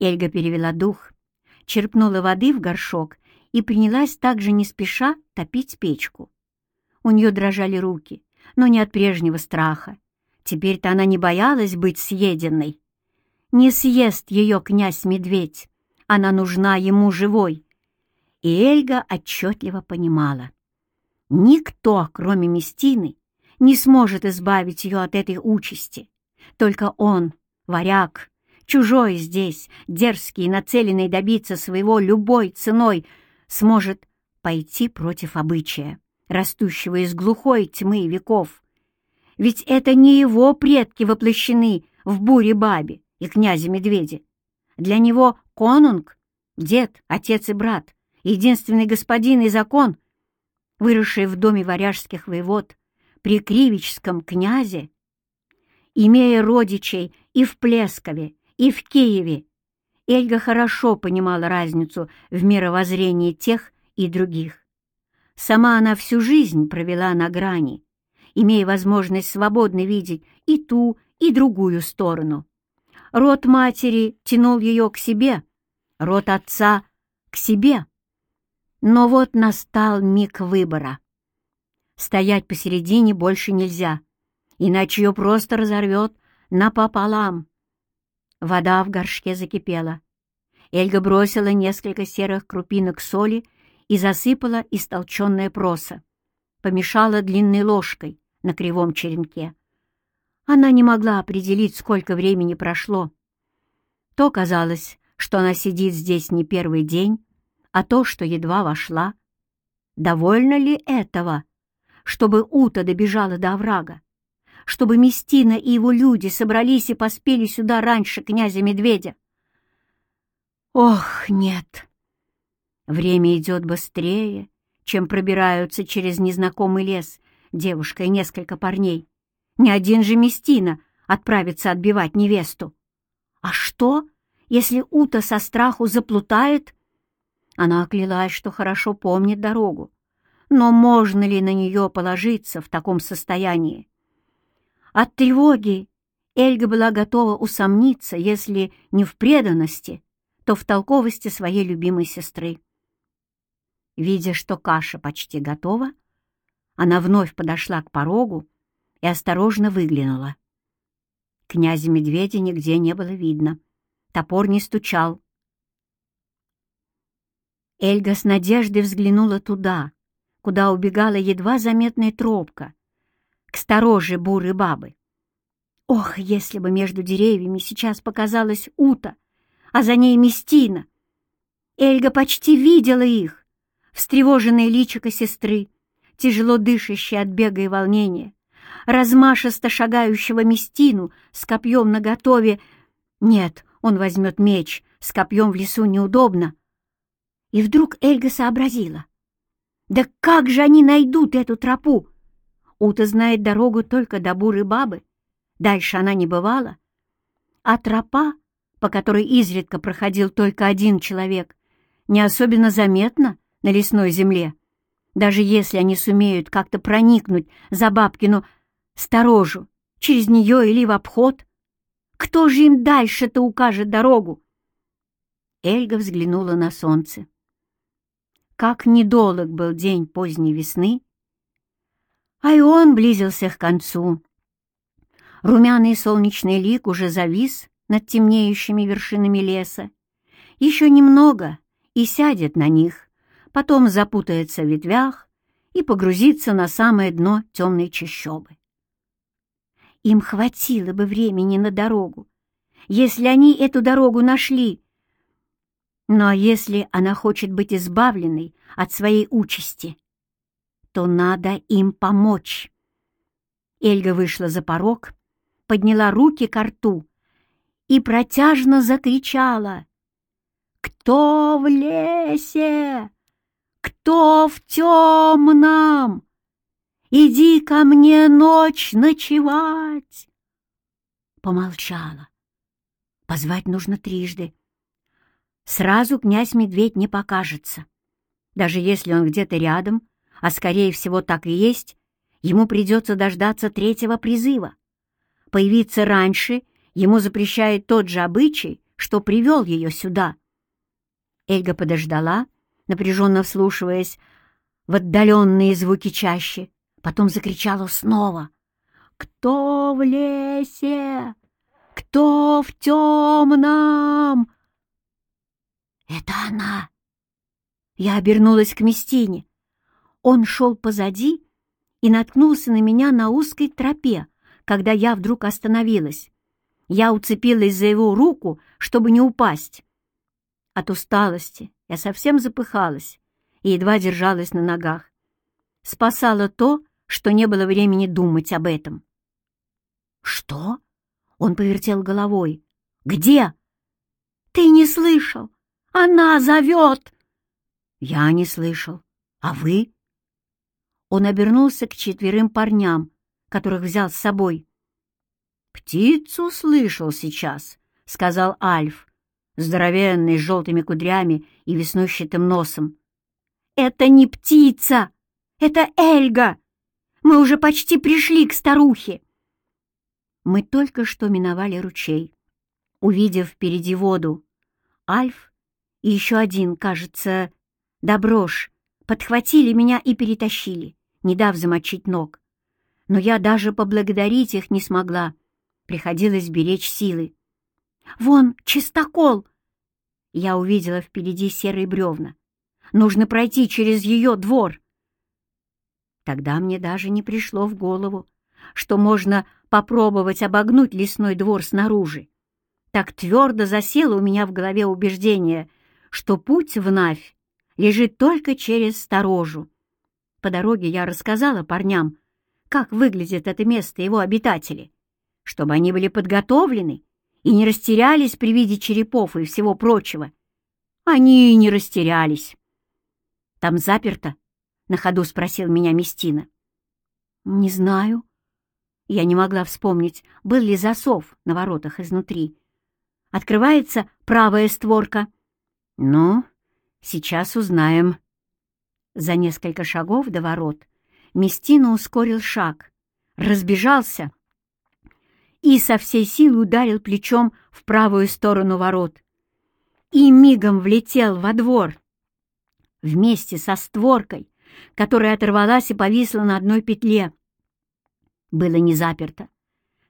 Эльга перевела дух, черпнула воды в горшок и принялась также не спеша топить печку. У нее дрожали руки, но не от прежнего страха. Теперь-то она не боялась быть съеденной. Не съест ее князь-медведь, она нужна ему живой. И Эльга отчетливо понимала. Никто, кроме Местины, не сможет избавить ее от этой участи. Только он, варяг, чужой здесь, дерзкий, нацеленный добиться своего любой ценой, сможет пойти против обычая, растущего из глухой тьмы веков. Ведь это не его предки воплощены в буре-бабе и князе-медведе. Для него конунг, дед, отец и брат, единственный господин и закон, выросший в доме варяжских воевод при Кривичском князе, имея родичей и в Плескове, и в Киеве, Эльга хорошо понимала разницу в мировоззрении тех и других. Сама она всю жизнь провела на грани, имея возможность свободно видеть и ту, и другую сторону. Род матери тянул ее к себе, род отца — к себе. Но вот настал миг выбора. Стоять посередине больше нельзя, иначе ее просто разорвет напополам. Вода в горшке закипела. Эльга бросила несколько серых крупинок соли и засыпала истолченное просо. Помешала длинной ложкой на кривом черенке. Она не могла определить, сколько времени прошло. То казалось, что она сидит здесь не первый день, а то, что едва вошла. Довольно ли этого, чтобы Ута добежала до оврага? Чтобы Местина и его люди собрались и поспели сюда раньше князя-медведя. Ох, нет! Время идет быстрее, чем пробираются через незнакомый лес девушка и несколько парней. Ни один же Местина отправится отбивать невесту. А что, если Ута со страху заплутает? Она оклялась, что хорошо помнит дорогу. Но можно ли на нее положиться в таком состоянии? От тревоги Эльга была готова усомниться, если не в преданности, то в толковости своей любимой сестры. Видя, что каша почти готова, она вновь подошла к порогу и осторожно выглянула. Князя-медведя нигде не было видно. Топор не стучал. Эльга с надеждой взглянула туда, куда убегала едва заметная тропка, к стороже буры бабы. Ох, если бы между деревьями сейчас показалась Ута, а за ней Местина! Эльга почти видела их, встревоженные личико сестры, тяжело дышащие от бега и волнения, размашисто шагающего Местину с копьем наготове. Нет, он возьмет меч, с копьем в лесу неудобно. И вдруг Эльга сообразила. Да как же они найдут эту тропу? Ута знает дорогу только до буры бабы. Дальше она не бывала. А тропа, по которой изредка проходил только один человек, не особенно заметна на лесной земле. Даже если они сумеют как-то проникнуть за бабкину сторожу, через нее или в обход, кто же им дальше-то укажет дорогу? Эльга взглянула на солнце. Как недолг был день поздней весны, а и он близился к концу. Румяный солнечный лик уже завис над темнеющими вершинами леса. Еще немного и сядет на них, потом запутается в ветвях и погрузится на самое дно темной чащобы. Им хватило бы времени на дорогу, если они эту дорогу нашли. Но если она хочет быть избавленной от своей участи, то надо им помочь. Эльга вышла за порог, подняла руки к рту и протяжно закричала. «Кто в лесе? Кто в темном? Иди ко мне ночь ночевать!» Помолчала. Позвать нужно трижды. Сразу князь-медведь не покажется. Даже если он где-то рядом, а скорее всего так и есть, ему придется дождаться третьего призыва. Появиться раньше ему запрещает тот же обычай, что привел ее сюда. Эльга подождала, напряженно вслушиваясь в отдаленные звуки чаще, потом закричала снова. «Кто в лесе? Кто в темном?» «Это она!» Я обернулась к Местине. Он шел позади и наткнулся на меня на узкой тропе, когда я вдруг остановилась. Я уцепилась за его руку, чтобы не упасть. От усталости я совсем запыхалась и едва держалась на ногах. Спасало то, что не было времени думать об этом. «Что?» — он повертел головой. «Где?» «Ты не слышал! Она зовет!» «Я не слышал. А вы?» Он обернулся к четверым парням, которых взял с собой. «Птицу слышал сейчас», — сказал Альф, здоровенный, с желтыми кудрями и веснущатым носом. «Это не птица! Это Эльга! Мы уже почти пришли к старухе!» Мы только что миновали ручей. Увидев впереди воду, Альф и еще один, кажется, Доброш, подхватили меня и перетащили, не дав замочить ног. Но я даже поблагодарить их не смогла. Приходилось беречь силы. «Вон, чистокол!» Я увидела впереди серые бревна. Нужно пройти через ее двор. Тогда мне даже не пришло в голову, что можно попробовать обогнуть лесной двор снаружи. Так твердо засело у меня в голове убеждение, что путь в Навь лежит только через сторожу. По дороге я рассказала парням, как выглядит это место его обитатели, чтобы они были подготовлены и не растерялись при виде черепов и всего прочего. Они и не растерялись. «Там заперто?» — на ходу спросил меня Местина. «Не знаю». Я не могла вспомнить, был ли засов на воротах изнутри. Открывается правая створка. «Ну, сейчас узнаем». За несколько шагов до ворот Местина ускорил шаг, разбежался — и со всей силы ударил плечом в правую сторону ворот. И мигом влетел во двор вместе со створкой, которая оторвалась и повисла на одной петле. Было не заперто.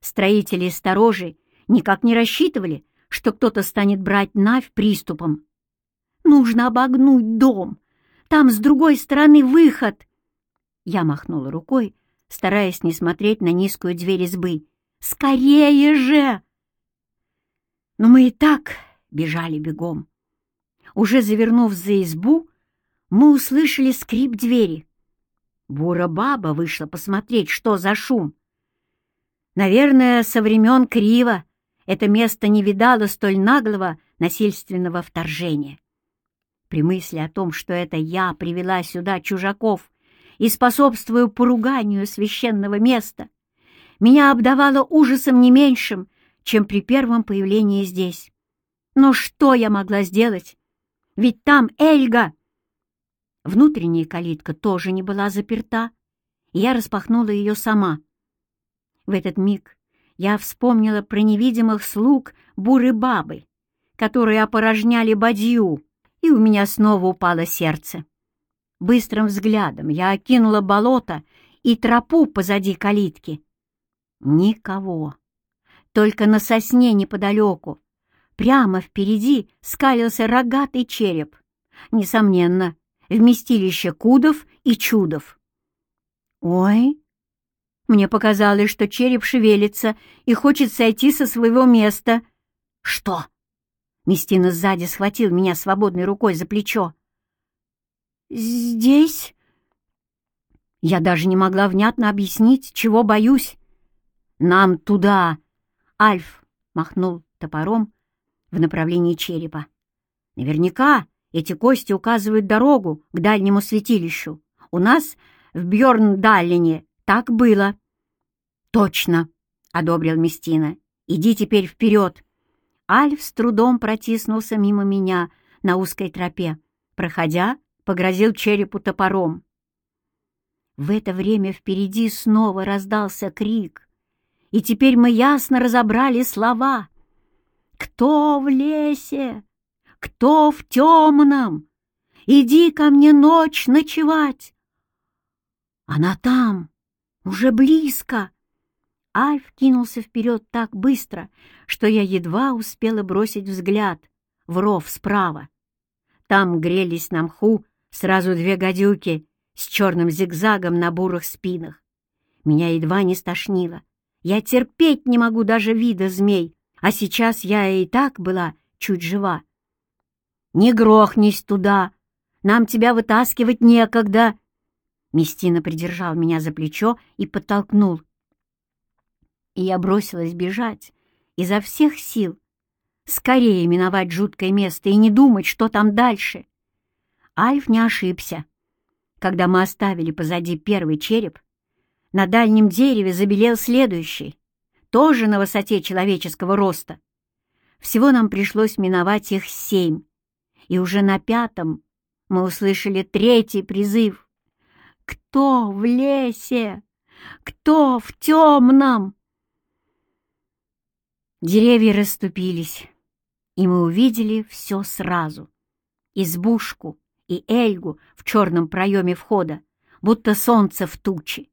Строители и сторожи никак не рассчитывали, что кто-то станет брать Навь приступом. «Нужно обогнуть дом. Там с другой стороны выход!» Я махнула рукой, стараясь не смотреть на низкую дверь избы, Скорее же!» Но мы и так бежали бегом. Уже завернув за избу, мы услышали скрип двери. Бура-баба вышла посмотреть, что за шум. Наверное, со времен Крива это место не видало столь наглого насильственного вторжения. При мысли о том, что это я привела сюда чужаков и способствую поруганию священного места, меня обдавало ужасом не меньшим, чем при первом появлении здесь. Но что я могла сделать? Ведь там Эльга! Внутренняя калитка тоже не была заперта, и я распахнула ее сама. В этот миг я вспомнила про невидимых слуг буры бабы, которые опорожняли бадью, и у меня снова упало сердце. Быстрым взглядом я окинула болото и тропу позади калитки — Никого. Только на сосне неподалеку, прямо впереди, скалился рогатый череп. Несомненно, вместилище кудов и чудов. «Ой!» Мне показалось, что череп шевелится и хочет сойти со своего места. «Что?» Местина сзади схватил меня свободной рукой за плечо. «Здесь?» Я даже не могла внятно объяснить, чего боюсь. «Нам туда!» Альф махнул топором в направлении черепа. «Наверняка эти кости указывают дорогу к дальнему святилищу. У нас в Бьорн-Даллине так было». «Точно!» — одобрил Местина. «Иди теперь вперед!» Альф с трудом протиснулся мимо меня на узкой тропе. Проходя, погрозил черепу топором. В это время впереди снова раздался крик и теперь мы ясно разобрали слова. Кто в лесе? Кто в темном? Иди ко мне ночь ночевать. Она там, уже близко. Альф кинулся вперед так быстро, что я едва успела бросить взгляд в ров справа. Там грелись на мху сразу две гадюки с черным зигзагом на бурых спинах. Меня едва не стошнило. Я терпеть не могу даже вида змей, а сейчас я и так была чуть жива. «Не грохнись туда! Нам тебя вытаскивать некогда!» Местина придержал меня за плечо и подтолкнул. И я бросилась бежать изо всех сил, скорее миновать жуткое место и не думать, что там дальше. Альф не ошибся. Когда мы оставили позади первый череп, на дальнем дереве забелел следующий, тоже на высоте человеческого роста. Всего нам пришлось миновать их семь, и уже на пятом мы услышали третий призыв. «Кто в лесе? Кто в темном?» Деревья расступились, и мы увидели все сразу. Избушку и Эльгу в черном проеме входа, будто солнце в тучи.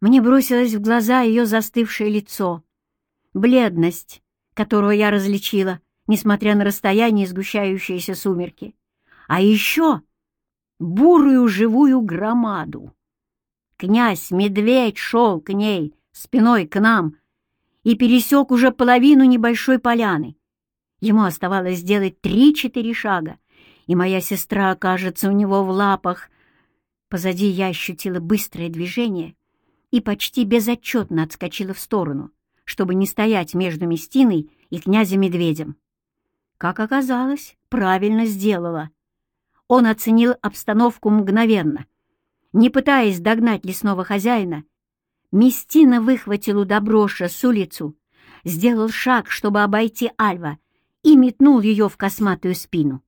Мне бросилось в глаза ее застывшее лицо, бледность, которую я различила, несмотря на расстояние и сгущающиеся сумерки, а еще бурую живую громаду. Князь-медведь шел к ней, спиной к нам, и пересек уже половину небольшой поляны. Ему оставалось сделать три-четыре шага, и моя сестра окажется у него в лапах. Позади я ощутила быстрое движение и почти безотчетно отскочила в сторону, чтобы не стоять между Местиной и князем-медведем. Как оказалось, правильно сделала. Он оценил обстановку мгновенно. Не пытаясь догнать лесного хозяина, Местина выхватил у Доброша с улицу, сделал шаг, чтобы обойти Альва, и метнул ее в косматую спину.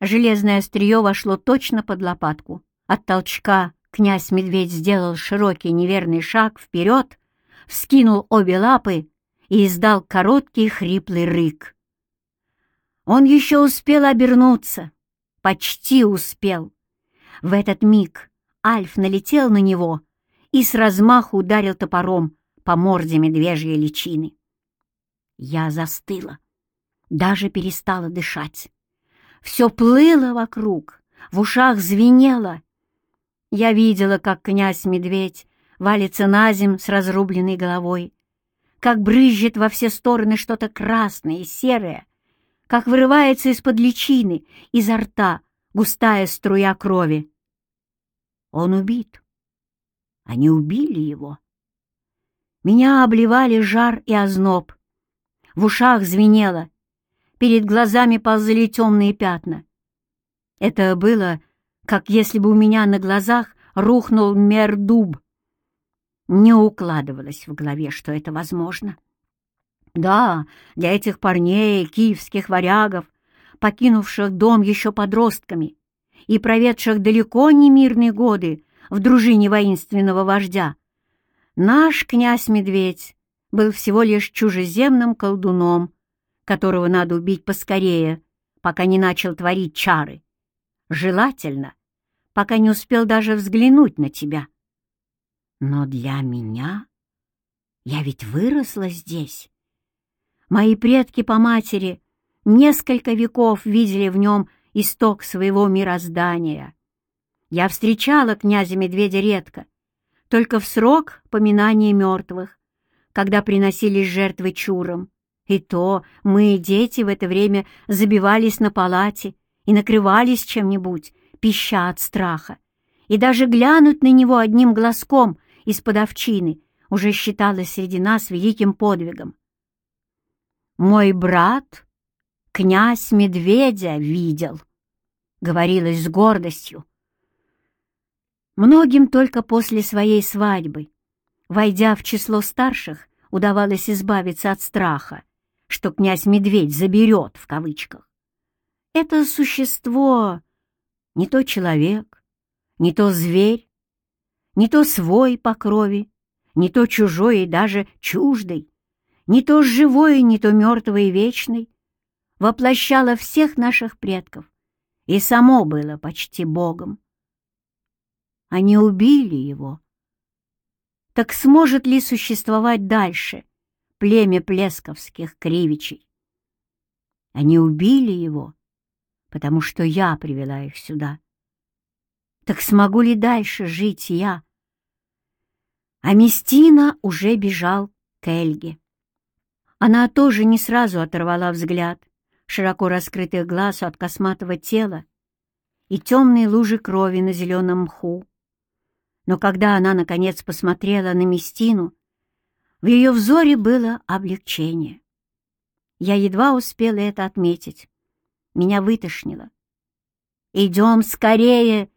Железное острие вошло точно под лопатку. От толчка князь-медведь сделал широкий неверный шаг вперед, вскинул обе лапы и издал короткий хриплый рык. Он еще успел обернуться, почти успел. В этот миг Альф налетел на него — и с размаху ударил топором по морде медвежьей личины. Я застыла, даже перестала дышать. Все плыло вокруг, в ушах звенело. Я видела, как князь-медведь валится на земь с разрубленной головой, как брызжет во все стороны что-то красное и серое, как вырывается из-под личины, изо рта густая струя крови. Он убит. Они убили его. Меня обливали жар и озноб. В ушах звенело. Перед глазами ползали темные пятна. Это было, как если бы у меня на глазах рухнул мердуб. Не укладывалось в голове, что это возможно. Да, для этих парней, киевских варягов, покинувших дом еще подростками и проведших далеко не мирные годы в дружине воинственного вождя. Наш князь-медведь был всего лишь чужеземным колдуном, которого надо убить поскорее, пока не начал творить чары. Желательно, пока не успел даже взглянуть на тебя. Но для меня... Я ведь выросла здесь. Мои предки по матери несколько веков видели в нем исток своего мироздания. Я встречала князя-медведя редко, только в срок поминания мертвых, когда приносились жертвы чурам. И то мы, дети, в это время забивались на палате и накрывались чем-нибудь, пища от страха. И даже глянуть на него одним глазком из-под овчины уже считалось среди нас великим подвигом. «Мой брат князь медведя видел», — говорилось с гордостью, Многим только после своей свадьбы, войдя в число старших, удавалось избавиться от страха, что князь-медведь заберет в кавычках. Это существо не то человек, не то зверь, не то свой по крови, не то чужой и даже чуждый. не то живой, не то мертвый и вечный, воплощало всех наших предков и само было почти Богом. Они убили его. Так сможет ли существовать дальше племя плесковских кривичей? Они убили его, потому что я привела их сюда. Так смогу ли дальше жить я? А Местина уже бежал к Эльге. Она тоже не сразу оторвала взгляд, широко раскрытых глаз от косматого тела и темные лужи крови на зеленом мху. Но когда она, наконец, посмотрела на Местину, в ее взоре было облегчение. Я едва успела это отметить. Меня вытошнило. «Идем скорее!»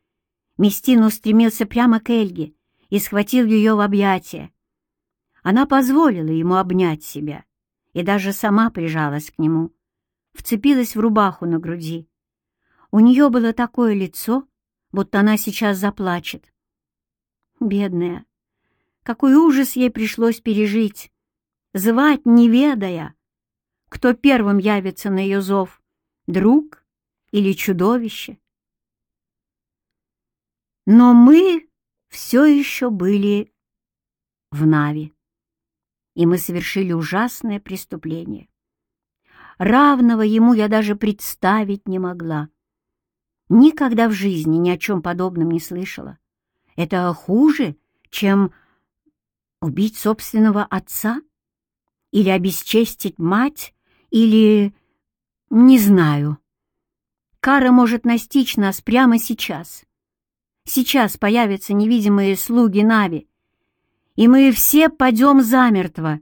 Местина устремился прямо к Эльге и схватил ее в объятия. Она позволила ему обнять себя и даже сама прижалась к нему, вцепилась в рубаху на груди. У нее было такое лицо, будто она сейчас заплачет. Бедная, какой ужас ей пришлось пережить, звать, не ведая, кто первым явится на ее зов, друг или чудовище. Но мы все еще были в Нави, и мы совершили ужасное преступление. Равного ему я даже представить не могла. Никогда в жизни ни о чем подобном не слышала. Это хуже, чем убить собственного отца? Или обесчестить мать? Или... не знаю. Кара может настичь нас прямо сейчас. Сейчас появятся невидимые слуги Нави, и мы все падем замертво.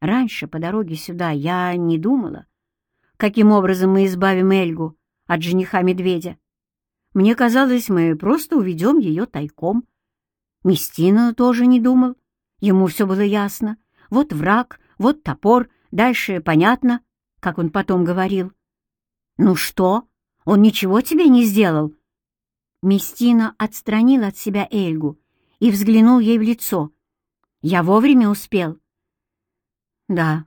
Раньше по дороге сюда я не думала, каким образом мы избавим Эльгу от жениха-медведя. Мне казалось, мы просто уведем ее тайком. Местина тоже не думал. Ему все было ясно. Вот враг, вот топор, дальше понятно, как он потом говорил. «Ну что, он ничего тебе не сделал?» Местина отстранил от себя Эльгу и взглянул ей в лицо. «Я вовремя успел?» «Да,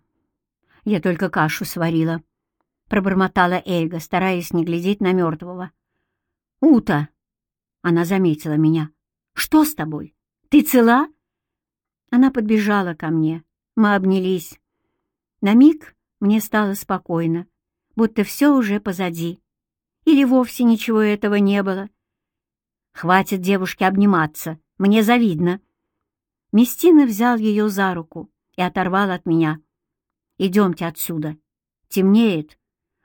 я только кашу сварила», — пробормотала Эльга, стараясь не глядеть на мертвого. «Ута!» — она заметила меня. «Что с тобой? Ты цела?» Она подбежала ко мне. Мы обнялись. На миг мне стало спокойно, будто все уже позади. Или вовсе ничего этого не было. Хватит девушке обниматься, мне завидно. Местина взял ее за руку и оторвал от меня. «Идемте отсюда. Темнеет,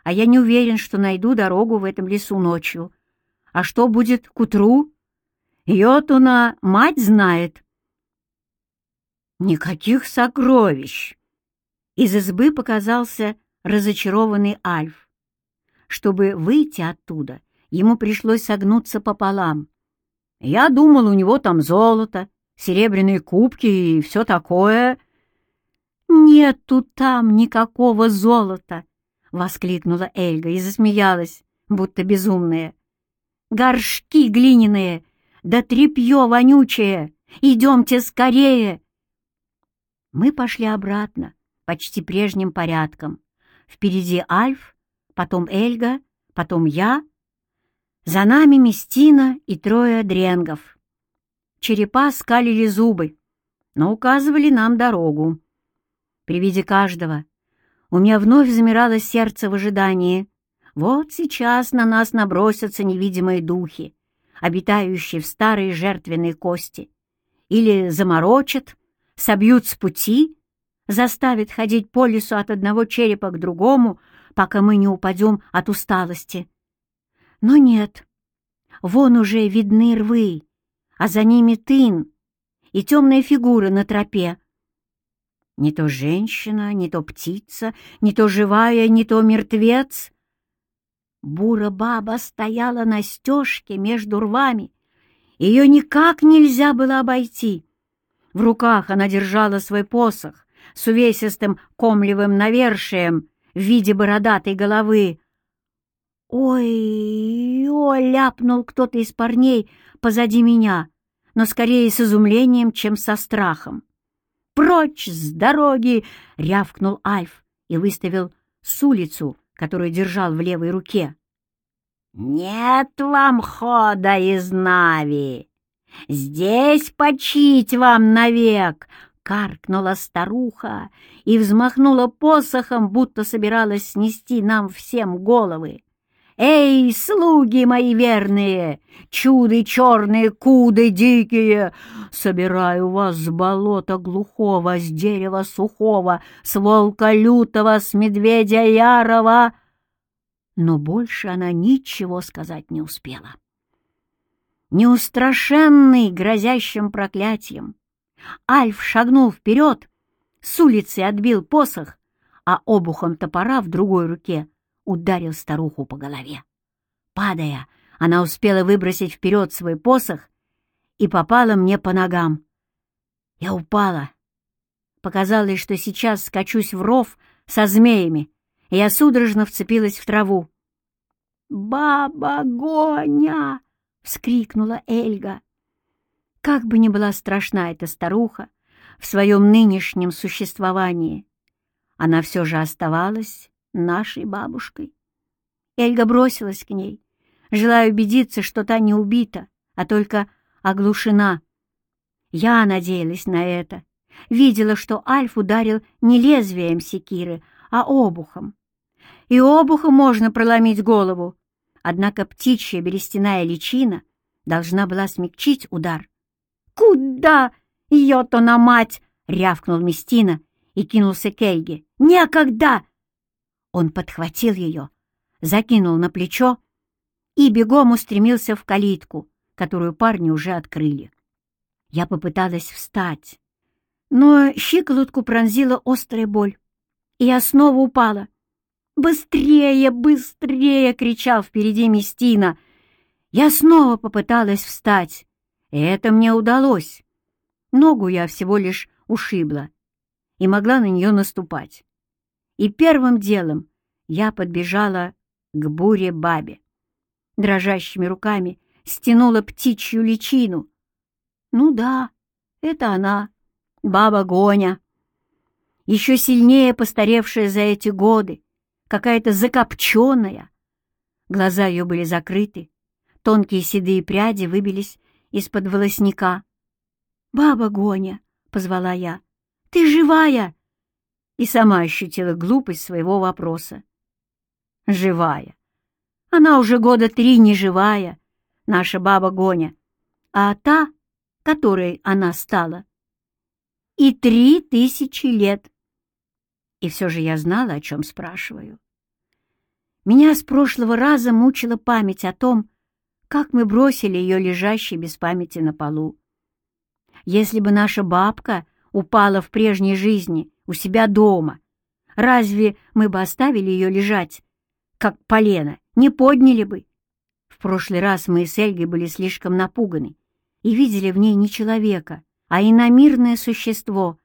а я не уверен, что найду дорогу в этом лесу ночью. А что будет к утру? Йотуна мать знает». «Никаких сокровищ!» Из избы показался разочарованный Альф. Чтобы выйти оттуда, ему пришлось согнуться пополам. Я думал, у него там золото, серебряные кубки и все такое. Нету там никакого золота, — воскликнула Эльга и засмеялась, будто безумная. Горшки глиняные, да тряпье вонючее! Идемте скорее! Мы пошли обратно, почти прежним порядком. Впереди Альф, потом Эльга, потом я, за нами Местина и трое дренгов. Черепа скалили зубы, но указывали нам дорогу. При виде каждого у меня вновь замирало сердце в ожидании. Вот сейчас на нас набросятся невидимые духи, обитающие в старой жертвенной кости, или заморочат, собьют с пути, заставят ходить по лесу от одного черепа к другому, пока мы не упадем от усталости. Но нет, вон уже видны рвы, а за ними тын и темная фигура на тропе. Не то женщина, не то птица, не то живая, не то мертвец. Бура-баба стояла на стежке между рвами. Ее никак нельзя было обойти. В руках она держала свой посох с увесистым комлевым навершием в виде бородатой головы, «Ой-ой!» — ляпнул кто-то из парней позади меня, но скорее с изумлением, чем со страхом. прочь с дороги!» — рявкнул Альф и выставил с улицу, которую держал в левой руке. «Нет вам хода из Нави! Здесь почить вам навек!» — каркнула старуха и взмахнула посохом, будто собиралась снести нам всем головы. «Эй, слуги мои верные, чуды черные, куды дикие! Собираю вас с болота глухого, с дерева сухого, с волка лютого, с медведя ярого!» Но больше она ничего сказать не успела. Неустрашенный грозящим проклятием, Альф шагнул вперед, с улицы отбил посох, а обухом топора в другой руке ударил старуху по голове. Падая, она успела выбросить вперед свой посох и попала мне по ногам. Я упала. Показалось, что сейчас скачусь в ров со змеями, и я судорожно вцепилась в траву. «Баба Гоня!» — вскрикнула Эльга. Как бы ни была страшна эта старуха в своем нынешнем существовании, она все же оставалась нашей бабушкой. Эльга бросилась к ней, желая убедиться, что та не убита, а только оглушена. Я надеялась на это, видела, что Альф ударил не лезвием секиры, а обухом. И обухом можно проломить голову, однако птичья берестяная личина должна была смягчить удар. «Куда? Ее-то на мать!» — рявкнул Местина и кинулся к Эльге. «Некогда!» Он подхватил ее, закинул на плечо и бегом устремился в калитку, которую парни уже открыли. Я попыталась встать, но щиколотку пронзила острая боль, и я снова упала. «Быстрее, быстрее!» — кричал впереди Местина. Я снова попыталась встать, и это мне удалось. Ногу я всего лишь ушибла и могла на нее наступать. И первым делом я подбежала к буре-бабе. Дрожащими руками стянула птичью личину. Ну да, это она, баба Гоня. Еще сильнее постаревшая за эти годы, какая-то закопченная. Глаза ее были закрыты, тонкие седые пряди выбились из-под волосника. «Баба Гоня!» — позвала я. «Ты живая?» И сама ощутила глупость своего вопроса живая. Она уже года три не живая, наша баба Гоня, а та, которой она стала, и три тысячи лет. И все же я знала, о чем спрашиваю. Меня с прошлого раза мучила память о том, как мы бросили ее лежащей без памяти на полу. Если бы наша бабка упала в прежней жизни у себя дома, разве мы бы оставили ее лежать как полено, не подняли бы. В прошлый раз мы с Эльгой были слишком напуганы и видели в ней не человека, а иномирное существо,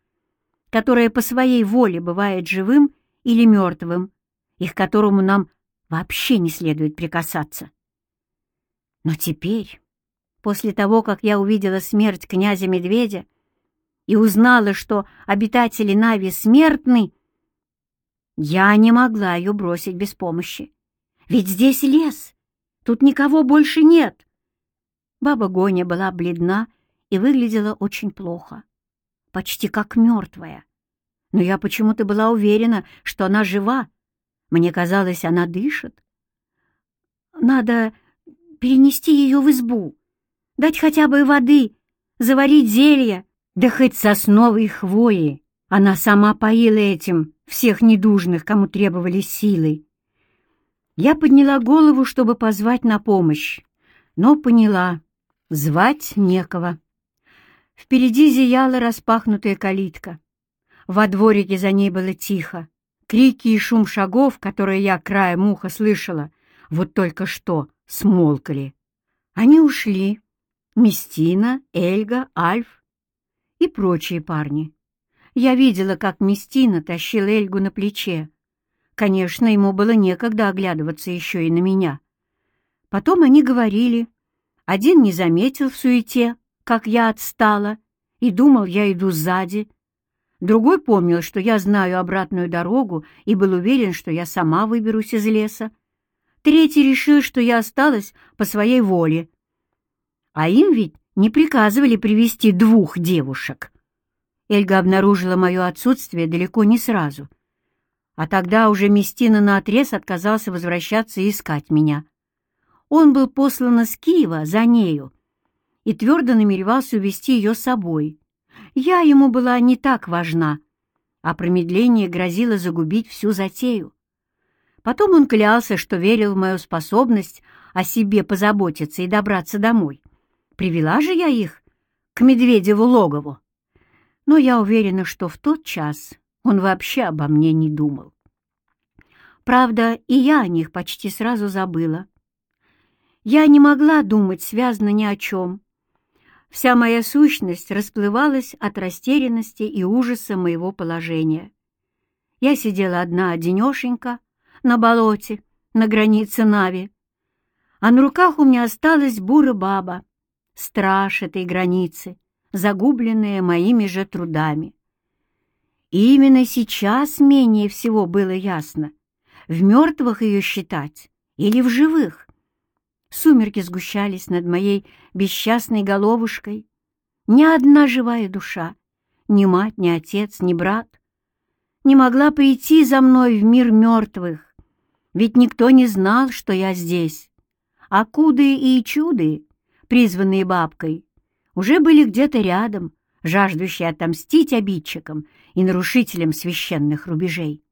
которое по своей воле бывает живым или мертвым, и к которому нам вообще не следует прикасаться. Но теперь, после того, как я увидела смерть князя-медведя и узнала, что обитатели Нави смертны, я не могла ее бросить без помощи. Ведь здесь лес, тут никого больше нет. Баба Гоня была бледна и выглядела очень плохо, почти как мертвая. Но я почему-то была уверена, что она жива. Мне казалось, она дышит. Надо перенести ее в избу, дать хотя бы воды, заварить зелье, да хоть сосновой хвои. Она сама поила этим всех недужных, кому требовались силы. Я подняла голову, чтобы позвать на помощь, но поняла — звать некого. Впереди зияла распахнутая калитка. Во дворике за ней было тихо. Крики и шум шагов, которые я краем уха слышала, вот только что смолкли. Они ушли. Местина, Эльга, Альф и прочие парни. Я видела, как Местина тащил Эльгу на плече. Конечно, ему было некогда оглядываться еще и на меня. Потом они говорили. Один не заметил в суете, как я отстала, и думал, я иду сзади. Другой помнил, что я знаю обратную дорогу и был уверен, что я сама выберусь из леса. Третий решил, что я осталась по своей воле. А им ведь не приказывали привести двух девушек. Эльга обнаружила мое отсутствие далеко не сразу. А тогда уже Местина наотрез отказался возвращаться и искать меня. Он был послан из Киева за нею и твердо намеревался увести ее с собой. Я ему была не так важна, а промедление грозило загубить всю затею. Потом он клялся, что верил в мою способность о себе позаботиться и добраться домой. Привела же я их к Медведеву логову. Но я уверена, что в тот час он вообще обо мне не думал. Правда, и я о них почти сразу забыла. Я не могла думать связно ни о чем. Вся моя сущность расплывалась от растерянности и ужаса моего положения. Я сидела одна одинешенька, на болоте, на границе Нави. А на руках у меня осталась бура-баба, страж этой границы, загубленная моими же трудами. И именно сейчас менее всего было ясно, в мертвых ее считать или в живых. Сумерки сгущались над моей бесчастной головушкой. Ни одна живая душа, ни мать, ни отец, ни брат не могла прийти за мной в мир мертвых, ведь никто не знал, что я здесь. А куды и чуды, призванные бабкой, уже были где-то рядом, жаждущие отомстить обидчикам и нарушителям священных рубежей.